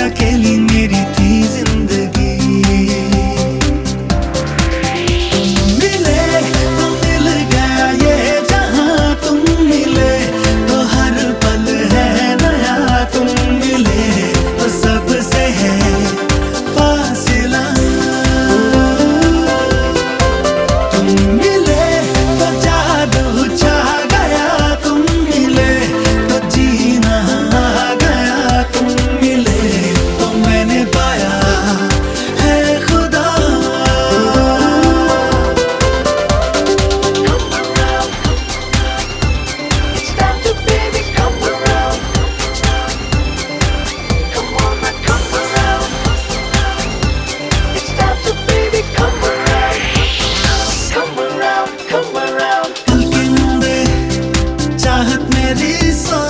aquele é de.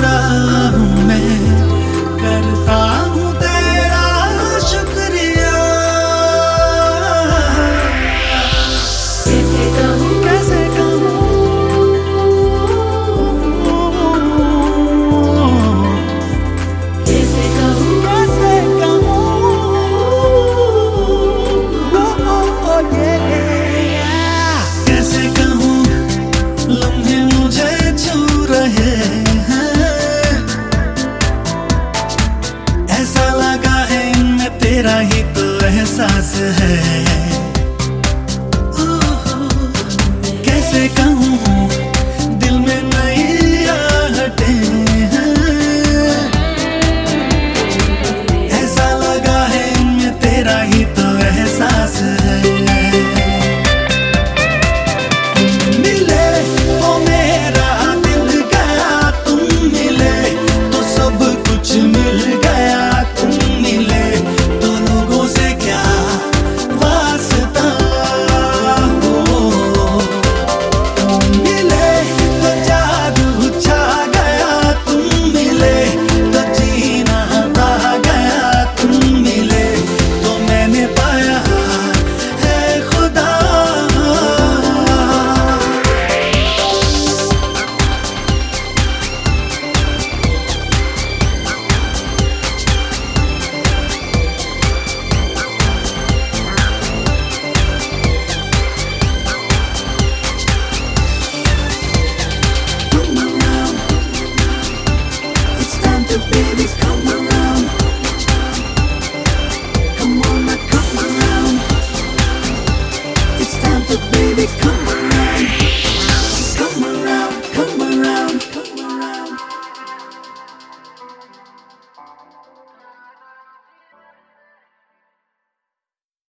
है। कैसे कहूँ?